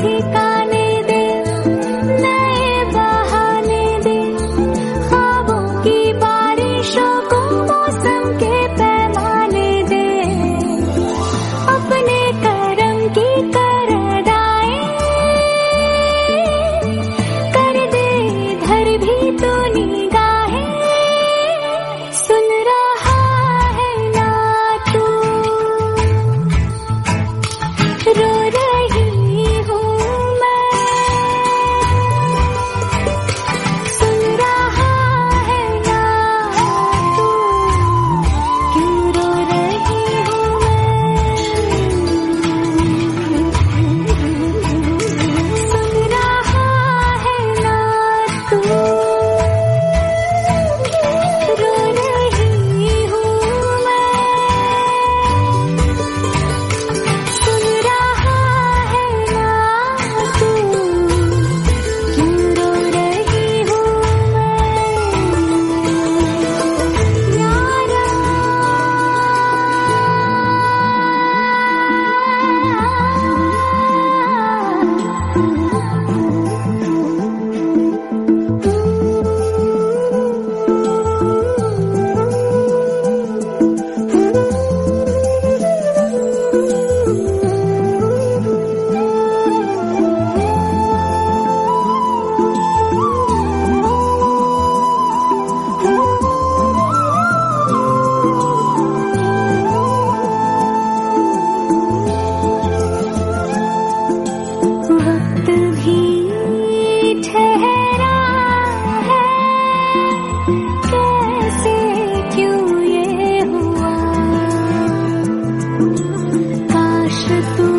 ठिका through